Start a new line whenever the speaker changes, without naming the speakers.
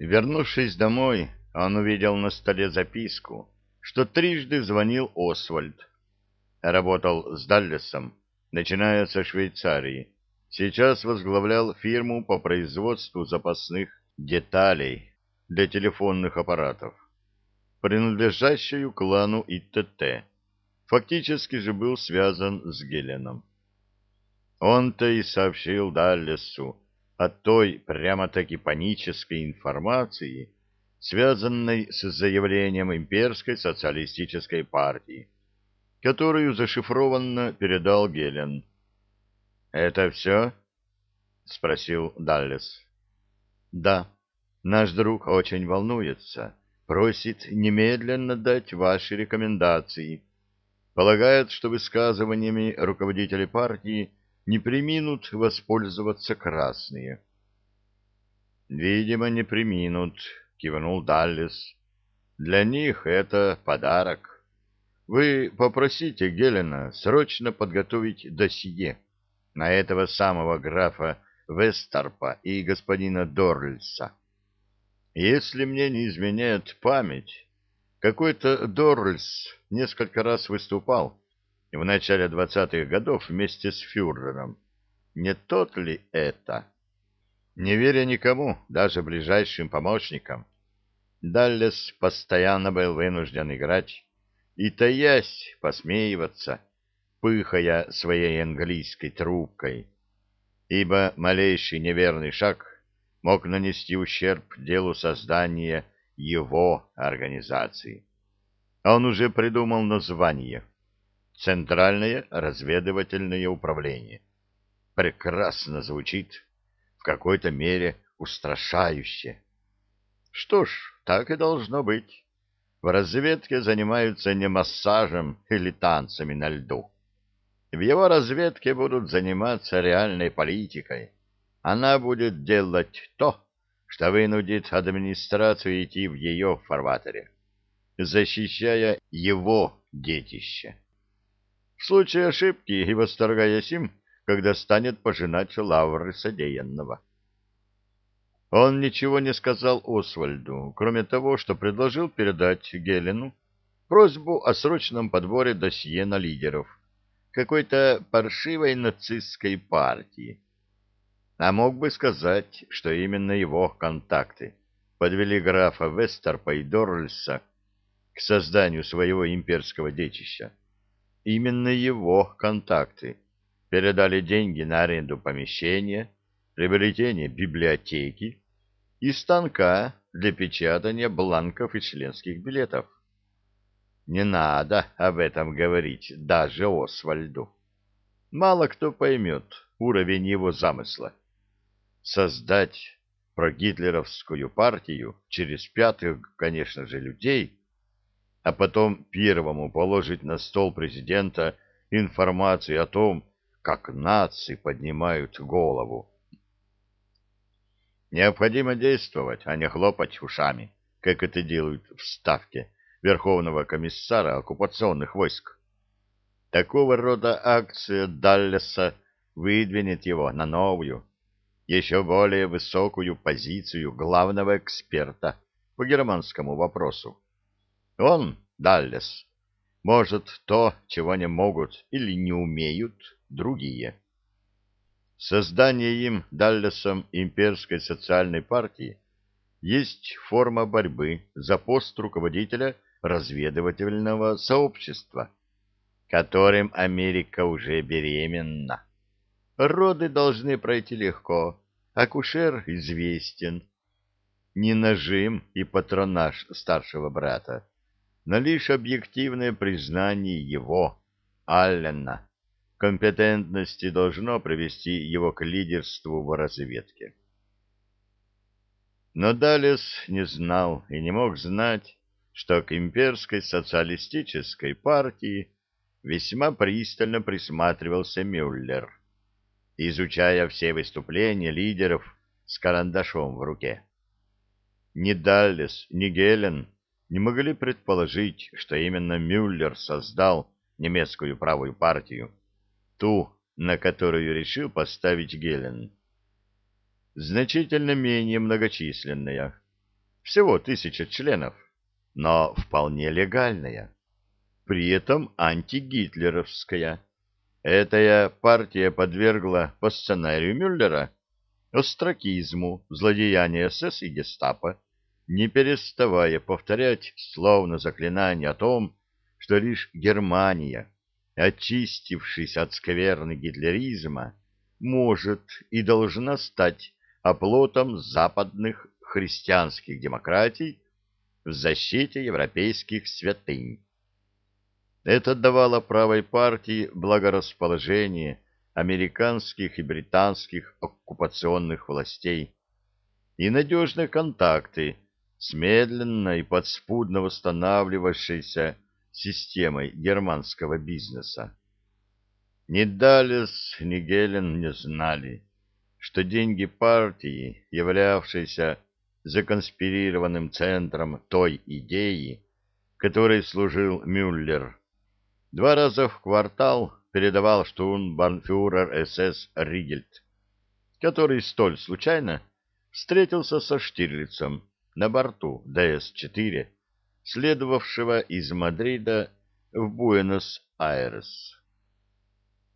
Вернувшись домой, он увидел на столе записку, что трижды звонил Освальд. Работал с Даллесом, начиная со Швейцарии. Сейчас возглавлял фирму по производству запасных деталей для телефонных аппаратов, принадлежащую клану ИТТ. Фактически же был связан с Геленом. Он-то и сообщил Даллесу о той прямо-таки панической информации, связанной с заявлением имперской социалистической партии, которую зашифрованно передал Гелен. «Это все?» — спросил Даллес. «Да, наш друг очень волнуется, просит немедленно дать ваши рекомендации. Полагает, что высказываниями руководителей партии не приминут воспользоваться красные». «Видимо, не приминут», — кивнул Даллес. «Для них это подарок. Вы попросите Гелена срочно подготовить досье» на этого самого графа Вестерпа и господина Дорльса. Если мне не изменяет память, какой-то Дорльс несколько раз выступал в начале двадцатых годов вместе с фюрером. Не тот ли это? Не веря никому, даже ближайшим помощникам, Даллес постоянно был вынужден играть и, таясь, посмеиваться, пыхая своей английской трубкой, ибо малейший неверный шаг мог нанести ущерб делу создания его организации. Он уже придумал название «Центральное разведывательное управление». Прекрасно звучит, в какой-то мере устрашающе. Что ж, так и должно быть. В разведке занимаются не массажем или танцами на льду. В его разведке будут заниматься реальной политикой. Она будет делать то, что вынудит администрацию идти в ее фарватере, защищая его детище. В случае ошибки и восторгаясь им, когда станет пожинать лавры содеянного. Он ничего не сказал Освальду, кроме того, что предложил передать Гелену просьбу о срочном подборе досье на лидеров какой-то паршивой нацистской партии. А мог бы сказать, что именно его контакты подвели графа Вестерпа и Дорльса к созданию своего имперского детища. Именно его контакты передали деньги на аренду помещения, приобретение библиотеки и станка для печатания бланков и членских билетов. Не надо об этом говорить даже Освальду. Мало кто поймет уровень его замысла. Создать прогитлеровскую партию через пятых, конечно же, людей, а потом первому положить на стол президента информацию о том, как нации поднимают голову. Необходимо действовать, а не хлопать ушами, как это делают в Ставке Верховного комиссара оккупационных войск. Такого рода акция Даллеса выдвинет его на новую, еще более высокую позицию главного эксперта по германскому вопросу. Он, Даллес, может то, чего не могут или не умеют другие. Создание им, Даллесом, имперской социальной партии есть форма борьбы за пост руководителя разведывательного сообщества, которым Америка уже беременна. Роды должны пройти легко, акушер известен. Не нажим и патронаж старшего брата, но лишь объективное признание его, Аллена, компетентности должно привести его к лидерству в разведке. Но Далес не знал и не мог знать, что к имперской социалистической партии весьма пристально присматривался Мюллер, изучая все выступления лидеров с карандашом в руке. Ни Даллес, ни Гелен не могли предположить, что именно Мюллер создал немецкую правую партию, ту, на которую решил поставить Гелен. Значительно менее многочисленная, всего тысяча членов, но вполне легальная, при этом антигитлеровская. Эта партия подвергла по сценарию Мюллера остракизму злодеяния СС и гестапо, не переставая повторять словно заклинание о том, что лишь Германия, очистившись от скверны гитлеризма, может и должна стать оплотом западных христианских демократий в защите европейских святынь. Это давало правой партии благорасположение американских и британских оккупационных властей и надежные контакты с медленно и подспудно восстанавливавшейся системой германского бизнеса. Ни Далес, ни Гелен не знали, что деньги партии, являвшейся законспирированным центром той идеи, которой служил Мюллер, два раза в квартал передавал штурмбанфюрер СС Ригельд, который столь случайно встретился со Штирлицем на борту ДС-4, следовавшего из Мадрида в Буэнос-Айрес.